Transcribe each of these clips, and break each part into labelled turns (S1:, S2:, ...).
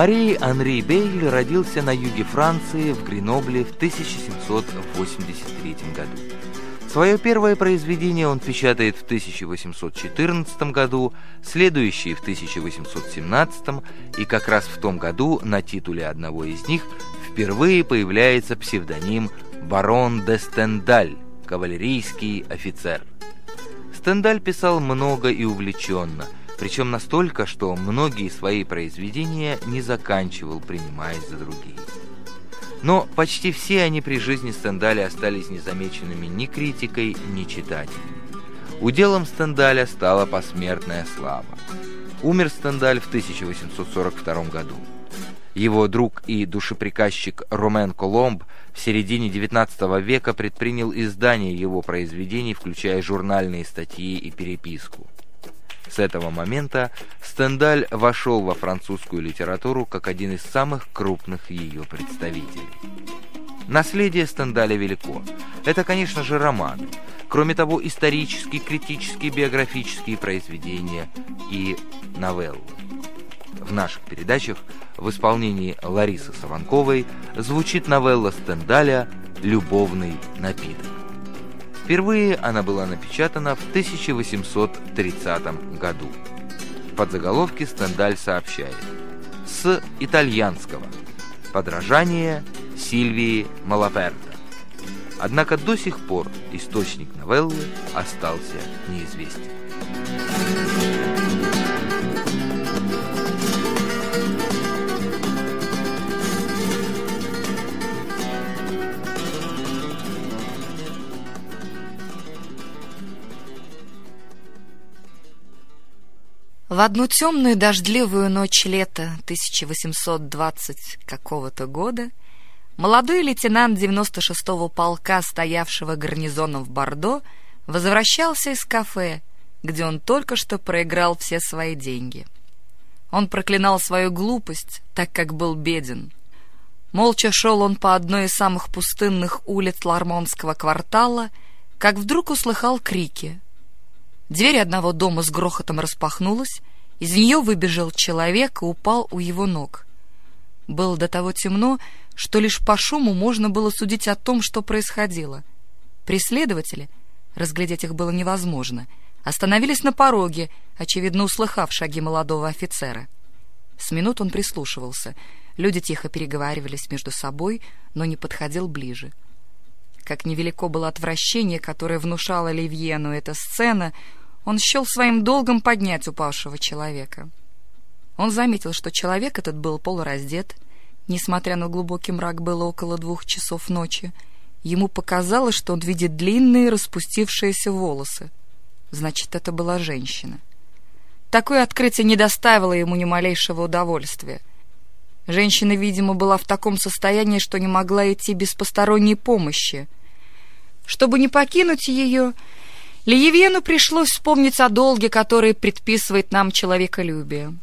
S1: Мари Анри Бейль родился на юге Франции в Гренобле в 1783 году. Свое первое произведение он печатает в 1814 году, следующее в 1817 и как раз в том году на титуле одного из них впервые появляется псевдоним «Барон де Стендаль», кавалерийский офицер. Стендаль писал много и увлеченно, причем настолько, что многие свои произведения не заканчивал, принимаясь за другие. Но почти все они при жизни Стендаля остались незамеченными ни критикой, ни читателями. Уделом Стендаля стала посмертная слава. Умер Стендаль в 1842 году. Его друг и душеприказчик Ромен Коломб в середине XIX века предпринял издание его произведений, включая журнальные статьи и переписку. С этого момента Стендаль вошел во французскую литературу как один из самых крупных ее представителей. Наследие Стендаля велико. Это, конечно же, романы. Кроме того, исторические, критические, биографические произведения и новеллы. В наших передачах в исполнении Ларисы Саванковой звучит новелла Стендаля «Любовный напиток». Впервые она была напечатана в 1830 году. В подзаголовке Стендаль сообщает «С итальянского. Подражание Сильвии Малаперто». Однако до сих пор источник новеллы остался неизвестен.
S2: В одну темную дождливую ночь лета 1820 какого-то года молодой лейтенант 96-го полка, стоявшего гарнизоном в Бордо, возвращался из кафе, где он только что проиграл все свои деньги. Он проклинал свою глупость, так как был беден. Молча шел он по одной из самых пустынных улиц Лармонского квартала, как вдруг услыхал крики — Дверь одного дома с грохотом распахнулась, из нее выбежал человек и упал у его ног. Было до того темно, что лишь по шуму можно было судить о том, что происходило. Преследователи, разглядеть их было невозможно, остановились на пороге, очевидно услыхав шаги молодого офицера. С минут он прислушивался. Люди тихо переговаривались между собой, но не подходил ближе. Как невелико было отвращение, которое внушало Ливьену эта сцена — он счел своим долгом поднять упавшего человека. Он заметил, что человек этот был полураздет. Несмотря на глубокий мрак, было около двух часов ночи. Ему показалось, что он видит длинные распустившиеся волосы. Значит, это была женщина. Такое открытие не доставило ему ни малейшего удовольствия. Женщина, видимо, была в таком состоянии, что не могла идти без посторонней помощи. Чтобы не покинуть ее, Лиевену пришлось вспомнить о долге, который предписывает нам человеколюбие.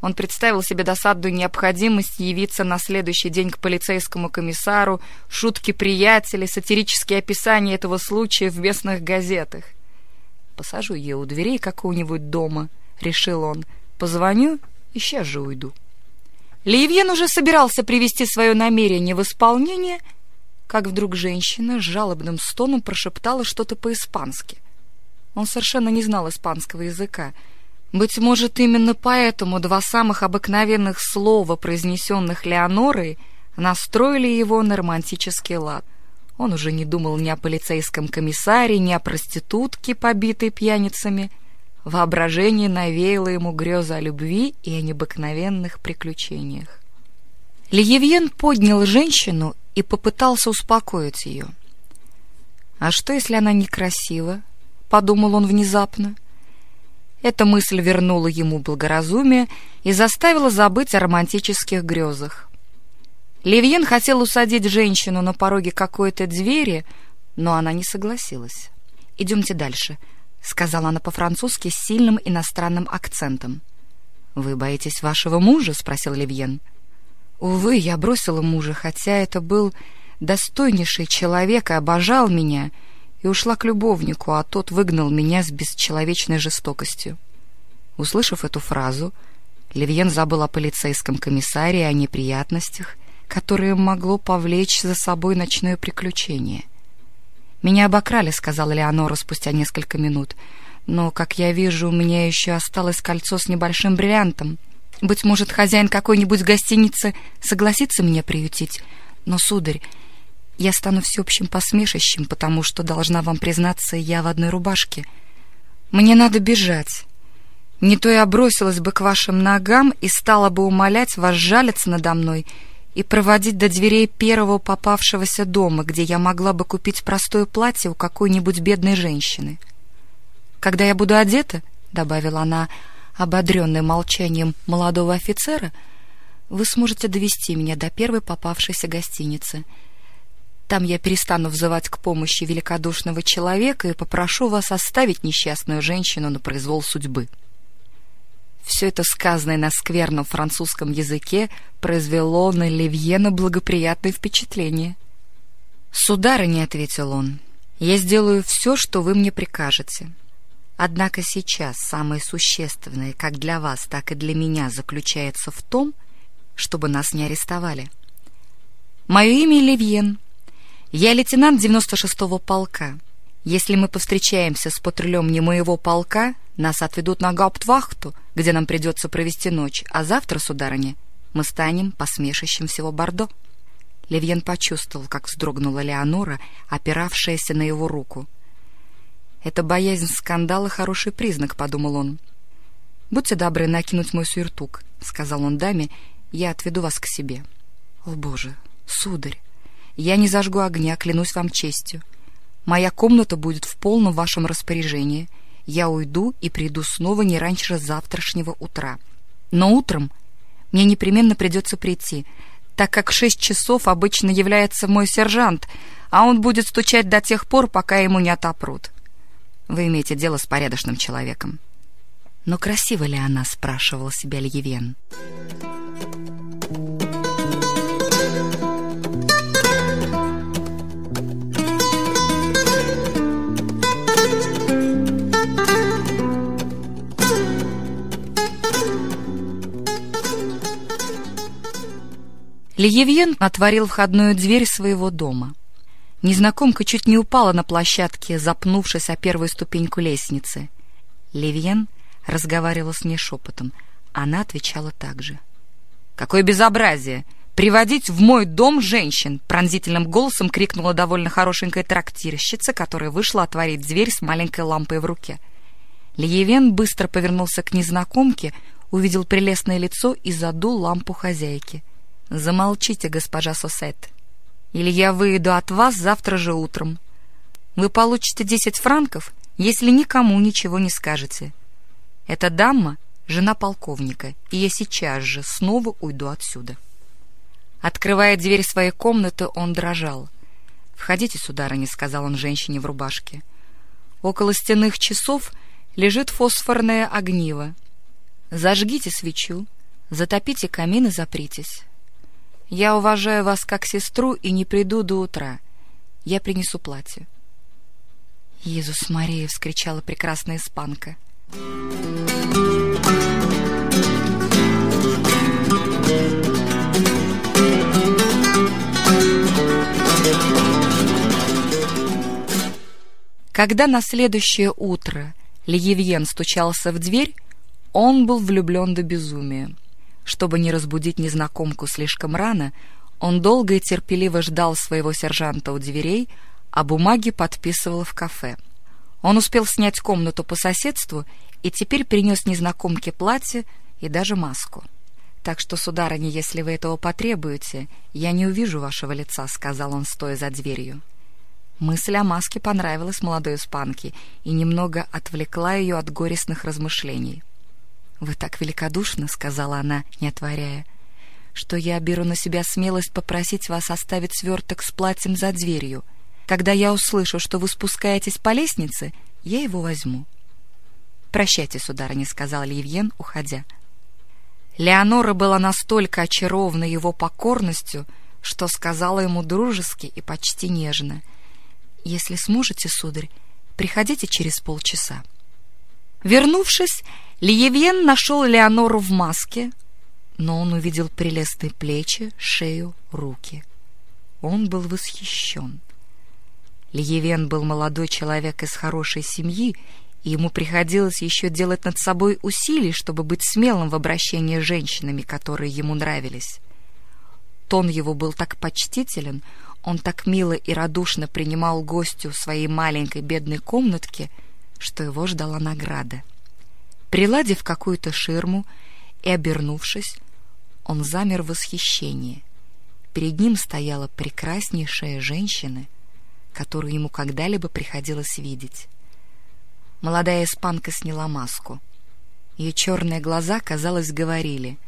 S2: Он представил себе досадную необходимость явиться на следующий день к полицейскому комиссару, шутки приятелей, сатирические описания этого случая в местных газетах. «Посажу ее у дверей какого-нибудь дома», — решил он. «Позвоню и сейчас же уйду». Лиевьен уже собирался привести свое намерение в исполнение — как вдруг женщина с жалобным стоном прошептала что-то по-испански. Он совершенно не знал испанского языка. Быть может, именно поэтому два самых обыкновенных слова, произнесенных Леонорой, настроили его на романтический лад. Он уже не думал ни о полицейском комиссаре, ни о проститутке, побитой пьяницами. Воображение навеяло ему грезы о любви и о необыкновенных приключениях. Лиевьен поднял женщину и попытался успокоить ее. «А что, если она некрасива?» — подумал он внезапно. Эта мысль вернула ему благоразумие и заставила забыть о романтических грезах. Левьен хотел усадить женщину на пороге какой-то двери, но она не согласилась. «Идемте дальше», — сказала она по-французски с сильным иностранным акцентом. «Вы боитесь вашего мужа?» — спросил Левьен. Увы, я бросила мужа, хотя это был достойнейший человек и обожал меня, и ушла к любовнику, а тот выгнал меня с бесчеловечной жестокостью. Услышав эту фразу, Левьен забыл о полицейском комиссаре и о неприятностях, которые могло повлечь за собой ночное приключение. «Меня обокрали», — сказала Леонора спустя несколько минут. «Но, как я вижу, у меня еще осталось кольцо с небольшим бриллиантом. Быть может, хозяин какой-нибудь гостиницы согласится меня приютить. Но, сударь, я стану всеобщим посмешищем, потому что, должна вам признаться, я в одной рубашке. Мне надо бежать. Не то я бросилась бы к вашим ногам и стала бы умолять вас жалиться надо мной и проводить до дверей первого попавшегося дома, где я могла бы купить простое платье у какой-нибудь бедной женщины. Когда я буду одета, — добавила она, ободренная молчанием молодого офицера, — вы сможете довести меня до первой попавшейся гостиницы — там я перестану взывать к помощи великодушного человека и попрошу вас оставить несчастную женщину на произвол судьбы. Все это сказанное на скверном французском языке произвело на Левьена благоприятное впечатление. «Сударыня», — ответил он, — «я сделаю все, что вы мне прикажете. Однако сейчас самое существенное как для вас, так и для меня заключается в том, чтобы нас не арестовали. Мое имя Левьен, я лейтенант 96-го полка. Если мы повстречаемся с патрулем не моего полка, нас отведут на гауптвахту, где нам придется провести ночь, а завтра, сударыня, мы станем посмешищем всего Бордо». Левьен почувствовал, как вздрогнула Леонора, опиравшаяся на его руку. «Это боязнь скандала — хороший признак», — подумал он. «Будьте добры накинуть мой сюртук», — сказал он даме, — «я отведу вас к себе». «О, Боже, сударь!» Я не зажгу огня, клянусь вам честью. Моя комната будет в полном вашем распоряжении. Я уйду и приду снова не раньше завтрашнего утра. Но утром мне непременно придется прийти, так как в шесть часов обычно является мой сержант, а он будет стучать до тех пор, пока ему не отопрут. Вы имеете дело с порядочным человеком. Но красива ли она, спрашивал себя Льевен. Лиевьен отворил входную дверь своего дома. Незнакомка чуть не упала на площадке, запнувшись о первую ступеньку лестницы. Левьен разговаривал с ней шепотом. Она отвечала так же. «Какое безобразие! Приводить в мой дом женщин!» Пронзительным голосом крикнула довольно хорошенькая трактирщица, которая вышла отворить дверь с маленькой лампой в руке. Лиевен быстро повернулся к незнакомке, увидел прелестное лицо и задул лампу хозяйки. Замолчите, госпожа Сосет, или я выйду от вас завтра же утром. Вы получите десять франков, если никому ничего не скажете. Эта дама — жена полковника, и я сейчас же снова уйду отсюда. Открывая дверь своей комнаты, он дрожал. «Входите, сударыня», — сказал он женщине в рубашке. «Около стенных часов лежит фосфорное огниво. Зажгите свечу, затопите камин и запритесь. Я уважаю вас как сестру и не приду до утра. Я принесу платье. «Иисус Мария!» — вскричала прекрасная испанка. Когда на следующее утро Льевьен стучался в дверь, он был влюблен до безумия. Чтобы не разбудить незнакомку слишком рано, он долго и терпеливо ждал своего сержанта у дверей, а бумаги подписывал в кафе. Он успел снять комнату по соседству и теперь принес незнакомке платье и даже маску. «Так что, сударыня, если вы этого потребуете, я не увижу вашего лица», — сказал он, стоя за дверью. Мысль о маске понравилась молодой испанке и немного отвлекла ее от горестных размышлений. «Вы так великодушны», — сказала она, не отворяя, «что я беру на себя смелость попросить вас оставить сверток с платьем за дверью. Когда я услышу, что вы спускаетесь по лестнице, я его возьму». «Прощайте, сударыня», — сказал Ливьен, уходя. Леонора была настолько очарована его покорностью, что сказала ему дружески и почти нежно. «Если сможете, сударь, приходите через полчаса». Вернувшись, Лиевьен нашел Леонору в маске, но он увидел прелестные плечи, шею, руки. Он был восхищен. Лиевен был молодой человек из хорошей семьи, и ему приходилось еще делать над собой усилий, чтобы быть смелым в обращении с женщинами, которые ему нравились. Тон его был так почтителен, он так мило и радушно принимал гостю в своей маленькой бедной комнатке, что его ждала награда. Приладив какую-то ширму и обернувшись, он замер в восхищении. Перед ним стояла прекраснейшая женщина, которую ему когда-либо приходилось видеть. Молодая испанка сняла маску. Ее черные глаза, казалось, говорили.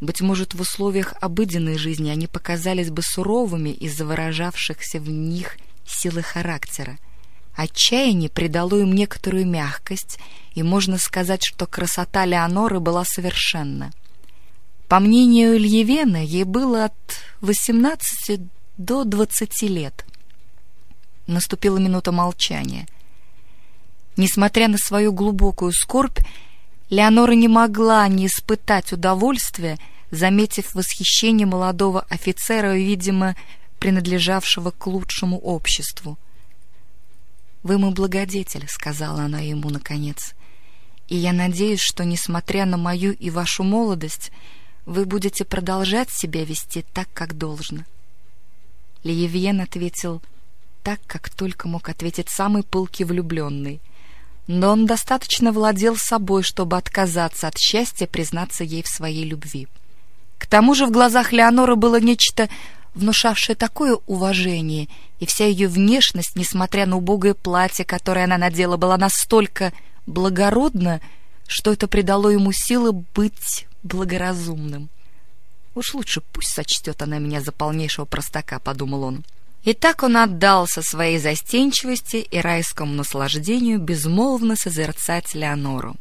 S2: Быть может, в условиях обыденной жизни они показались бы суровыми из-за выражавшихся в них силы характера. Отчаяние придало им некоторую мягкость, и можно сказать, что красота Леоноры была совершенна. По мнению Ильевена, ей было от 18 до 20 лет. Наступила минута молчания. Несмотря на свою глубокую скорбь, Леонора не могла не испытать удовольствия, заметив восхищение молодого офицера, видимо, принадлежавшего к лучшему обществу. «Вы мой благодетель», — сказала она ему наконец, — «и я надеюсь, что, несмотря на мою и вашу молодость, вы будете продолжать себя вести так, как должно». Лиевьен ответил так, как только мог ответить самый пылкий влюбленный. Но он достаточно владел собой, чтобы отказаться от счастья признаться ей в своей любви. К тому же в глазах Леоноры было нечто внушавшее такое уважение, и вся ее внешность, несмотря на убогое платье, которое она надела, была настолько благородна, что это придало ему силы быть благоразумным. «Уж лучше пусть сочтет она меня за полнейшего простака», — подумал он. И так он отдался своей застенчивости и райскому наслаждению безмолвно созерцать Леонору.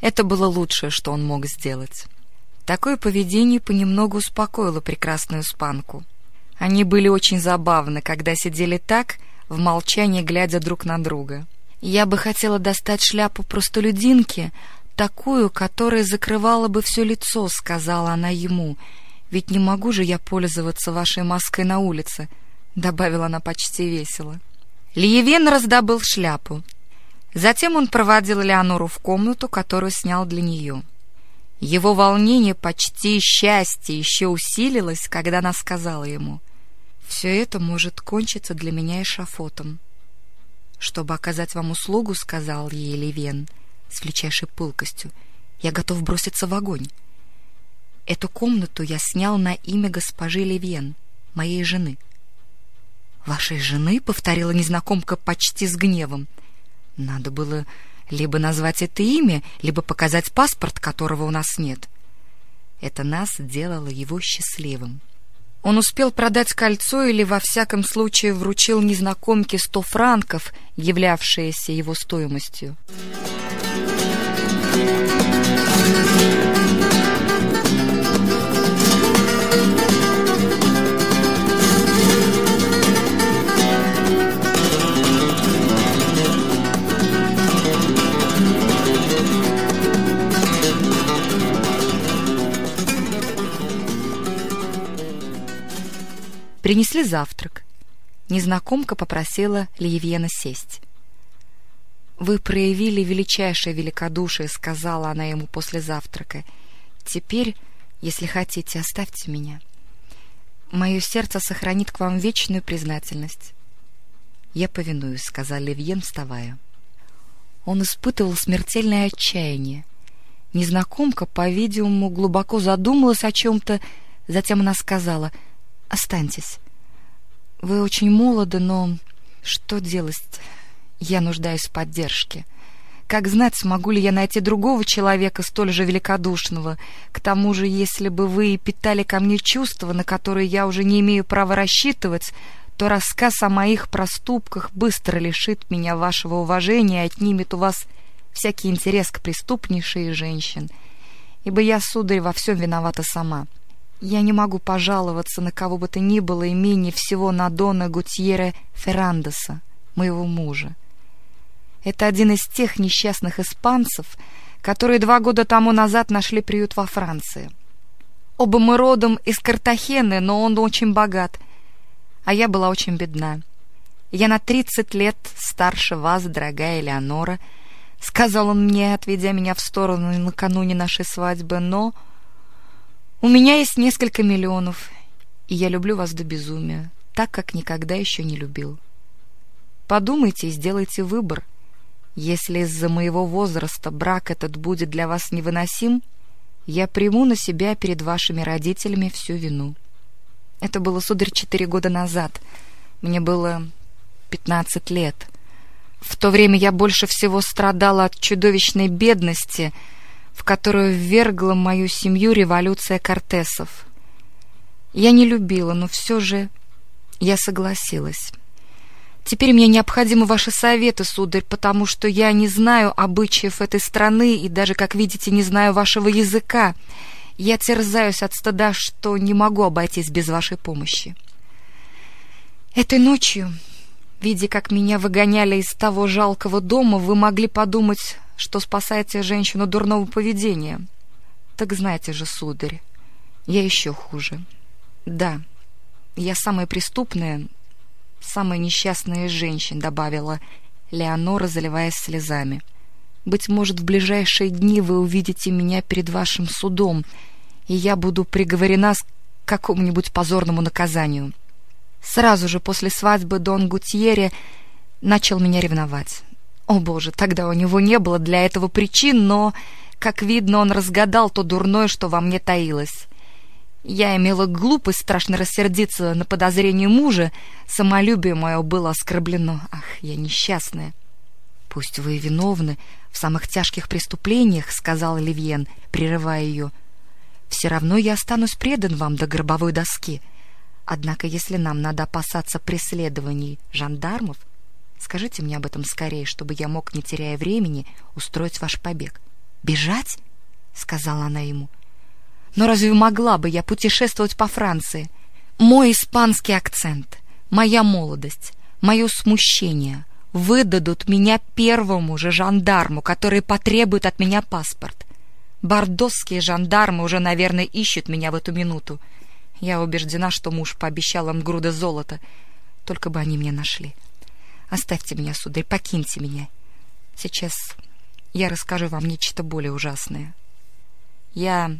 S2: Это было лучшее, что он мог сделать. Такое поведение понемногу успокоило прекрасную испанку. Они были очень забавны, когда сидели так, в молчании глядя друг на друга. Я бы хотела достать шляпу простолюдинки, такую, которая закрывала бы все лицо, сказала она ему. Ведь не могу же я пользоваться вашей маской на улице, добавила она почти весело. Лиевен раздобыл шляпу. Затем он проводил Леонору в комнату, которую снял для нее. Его волнение, почти счастье, еще усилилось, когда она сказала ему, «Все это может кончиться для меня эшафотом». «Чтобы оказать вам услугу, — сказал ей Левен, — с величайшей пылкостью. «Я готов броситься в огонь. Эту комнату я снял на имя госпожи Левен, моей жены». «Вашей жены?» — повторила незнакомка почти с гневом. «Надо было либо назвать это имя, либо показать паспорт, которого у нас нет». Это нас делало его счастливым. Он успел продать кольцо или, во всяком случае, вручил незнакомке сто франков, являвшиеся его стоимостью. Принесли завтрак. Незнакомка попросила Лиевьена сесть. «Вы проявили величайшее великодушие», — сказала она ему после завтрака. «Теперь, если хотите, оставьте меня. Мое сердце сохранит к вам вечную признательность». «Я повинуюсь», — сказал Левьен, вставая. Он испытывал смертельное отчаяние. Незнакомка, по-видимому, глубоко задумалась о чем-то, затем она сказала «Останьтесь. Вы очень молоды, но что делать? Я нуждаюсь в поддержке. Как знать, смогу ли я найти другого человека, столь же великодушного? К тому же, если бы вы питали ко мне чувства, на которые я уже не имею права рассчитывать, то рассказ о моих проступках быстро лишит меня вашего уважения и отнимет у вас всякий интерес к преступнейшей женщин. Ибо я, сударь, во всем виновата сама. Я не могу пожаловаться на кого бы то ни было и менее всего на Дона Гутьера Феррандеса, моего мужа. Это один из тех несчастных испанцев, которые два года тому назад нашли приют во Франции. Оба мы родом из Картахены, но он очень богат, а я была очень бедна. Я на тридцать лет старше вас, дорогая Элеонора, — сказал он мне, отведя меня в сторону накануне нашей свадьбы, но у меня есть несколько миллионов, и я люблю вас до безумия, так, как никогда еще не любил. Подумайте и сделайте выбор. Если из-за моего возраста брак этот будет для вас невыносим, я приму на себя перед вашими родителями всю вину. Это было, сударь, четыре года назад. Мне было пятнадцать лет. В то время я больше всего страдала от чудовищной бедности — в которую ввергла мою семью революция Кортесов. Я не любила, но все же я согласилась. Теперь мне необходимы ваши советы, сударь, потому что я не знаю обычаев этой страны и даже, как видите, не знаю вашего языка. Я терзаюсь от стыда, что не могу обойтись без вашей помощи. Этой ночью, видя, как меня выгоняли из того жалкого дома, вы могли подумать, что спасаете женщину дурного поведения. Так знаете же, сударь, я еще хуже. Да, я самая преступная, самая несчастная из женщин, добавила Леонора, заливаясь слезами. Быть может, в ближайшие дни вы увидите меня перед вашим судом, и я буду приговорена к какому-нибудь позорному наказанию. Сразу же после свадьбы Дон Гутьере начал меня ревновать. О боже, тогда у него не было для этого причин, но, как видно, он разгадал то дурное, что во мне таилось. Я имела глупость страшно рассердиться на подозрение мужа, самолюбие мое было оскорблено. Ах, я несчастная. Пусть вы виновны в самых тяжких преступлениях, сказал Ливьен, прерывая ее. Все равно я останусь предан вам до гробовой доски. Однако, если нам надо опасаться преследований жандармов, Скажите мне об этом скорее, чтобы я мог, не теряя времени, устроить ваш побег. Бежать? сказала она ему. Но разве могла бы я путешествовать по Франции? Мой испанский акцент, моя молодость, мое смущение выдадут меня первому же жандарму, который потребует от меня паспорт. Бордосские жандармы уже, наверное, ищут меня в эту минуту. Я убеждена, что муж пообещал им груды золота, только бы они меня нашли. Оставьте меня, сударь, покиньте меня. Сейчас я расскажу вам нечто более ужасное. Я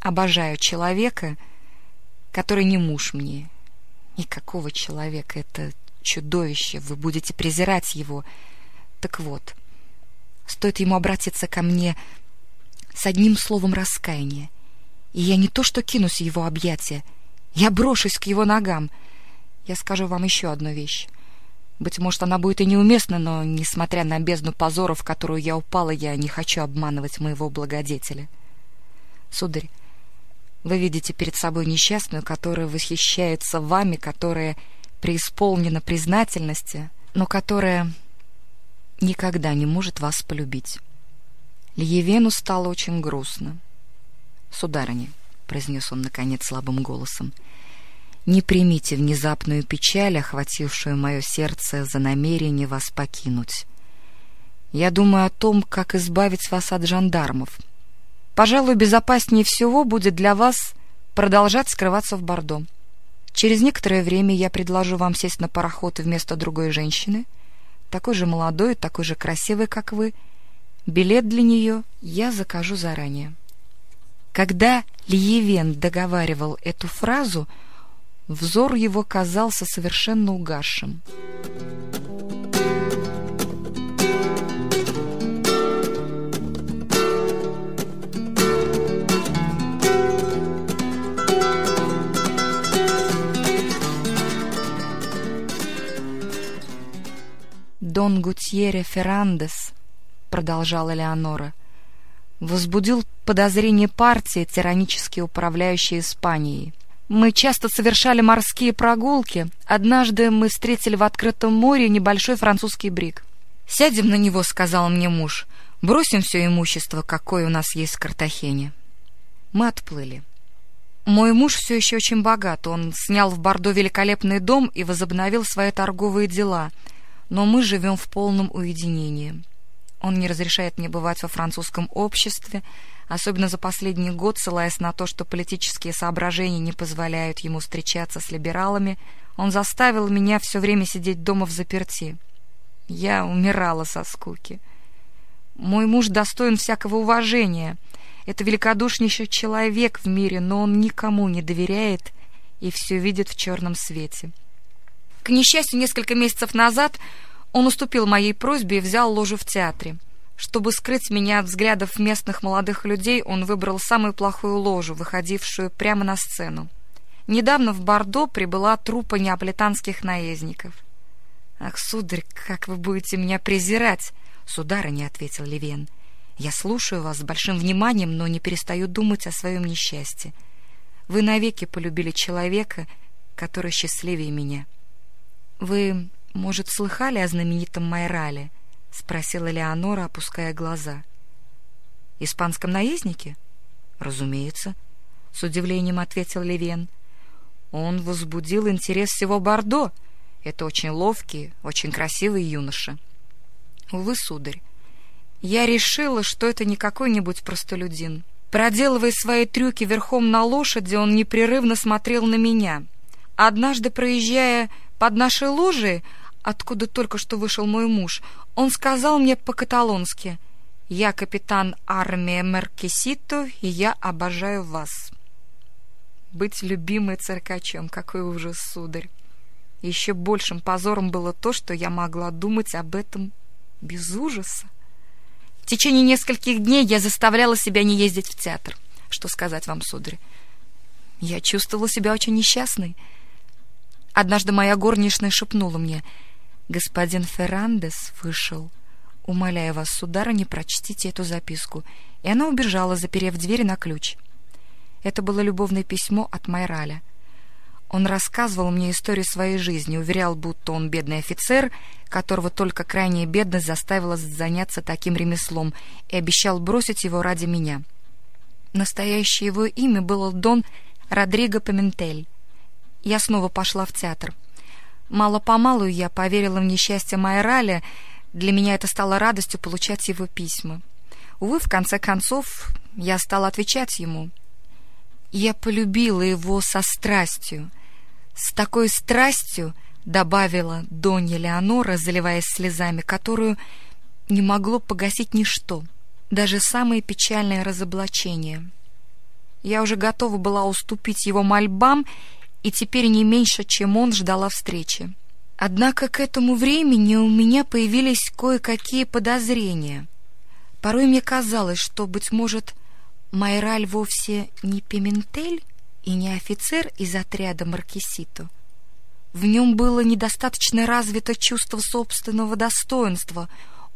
S2: обожаю человека, который не муж мне. Никакого человека, это чудовище, вы будете презирать его. Так вот, стоит ему обратиться ко мне с одним словом раскаяния, и я не то что кинусь в его объятия, я брошусь к его ногам. Я скажу вам еще одну вещь. Быть может, она будет и неуместна, но, несмотря на бездну позора, в которую я упала, я не хочу обманывать моего благодетеля. Сударь, вы видите перед собой несчастную, которая восхищается вами, которая преисполнена признательности, но которая никогда не может вас полюбить. Льевену стало очень грустно. «Сударыня», — произнес он, наконец, слабым голосом, — не примите внезапную печаль, охватившую мое сердце за намерение вас покинуть. Я думаю о том, как избавить вас от жандармов. Пожалуй, безопаснее всего будет для вас продолжать скрываться в Бордо. Через некоторое время я предложу вам сесть на пароход вместо другой женщины, такой же молодой, такой же красивой, как вы. Билет для нее я закажу заранее. Когда Лиевен договаривал эту фразу, Взор его казался совершенно угасшим. «Дон Гутьере Феррандес», — продолжала Леонора, — возбудил подозрение партии, тиранически управляющей Испанией. Мы часто совершали морские прогулки. Однажды мы встретили в открытом море небольшой французский бриг. «Сядем на него», — сказал мне муж. «Бросим все имущество, какое у нас есть в Картахене». Мы отплыли. Мой муж все еще очень богат. Он снял в Бордо великолепный дом и возобновил свои торговые дела. Но мы живем в полном уединении. Он не разрешает мне бывать во французском обществе, особенно за последний год, ссылаясь на то, что политические соображения не позволяют ему встречаться с либералами, он заставил меня все время сидеть дома в заперти. Я умирала со скуки. Мой муж достоин всякого уважения. Это великодушнейший человек в мире, но он никому не доверяет и все видит в черном свете. К несчастью, несколько месяцев назад он уступил моей просьбе и взял ложу в театре. Чтобы скрыть меня от взглядов местных молодых людей, он выбрал самую плохую ложу, выходившую прямо на сцену. Недавно в Бордо прибыла труппа неаполитанских наездников. «Ах, сударь, как вы будете меня презирать!» «Сударыня», — ответил Левен, — «я слушаю вас с большим вниманием, но не перестаю думать о своем несчастье. Вы навеки полюбили человека, который счастливее меня». «Вы «Может, слыхали о знаменитом Майрале?» — спросила Леонора, опуская глаза. «Испанском наезднике?» «Разумеется», — с удивлением ответил Левен. «Он возбудил интерес всего Бордо. Это очень ловкий, очень красивый юноша». «Увы, сударь, я решила, что это не какой-нибудь простолюдин. Проделывая свои трюки верхом на лошади, он непрерывно смотрел на меня. Однажды, проезжая под нашей ложей, откуда только что вышел мой муж, он сказал мне по-каталонски «Я капитан армии Меркесито, и я обожаю вас». Быть любимой циркачом, какой ужас, сударь! Еще большим позором было то, что я могла думать об этом без ужаса. В течение нескольких дней я заставляла себя не ездить в театр. Что сказать вам, сударь? Я чувствовала себя очень несчастной. Однажды моя горничная шепнула мне — Господин Феррандес вышел. Умоляю вас, сударыня, прочтите эту записку. И она убежала, заперев дверь на ключ. Это было любовное письмо от Майраля. Он рассказывал мне историю своей жизни, уверял, будто он бедный офицер, которого только крайняя бедность заставила заняться таким ремеслом, и обещал бросить его ради меня. Настоящее его имя было Дон Родриго Пиментель. Я снова пошла в театр. Мало-помалу я поверила в несчастье Майраля, для меня это стало радостью получать его письма. Увы, в конце концов, я стала отвечать ему. Я полюбила его со страстью. С такой страстью, добавила Донья Леонора, заливаясь слезами, которую не могло погасить ничто, даже самое печальное разоблачение. Я уже готова была уступить его мольбам и теперь не меньше, чем он ждала встречи. Однако к этому времени у меня появились кое-какие подозрения. Порой мне казалось, что, быть может, Майраль вовсе не Пиментель и не офицер из отряда Маркесито. В нем было недостаточно развито чувство собственного достоинства.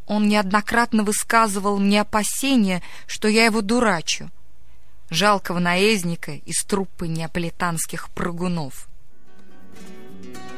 S2: Он неоднократно высказывал мне опасения, что я его дурачу жалкого наездника из труппы неаполитанских прыгунов. Thank you.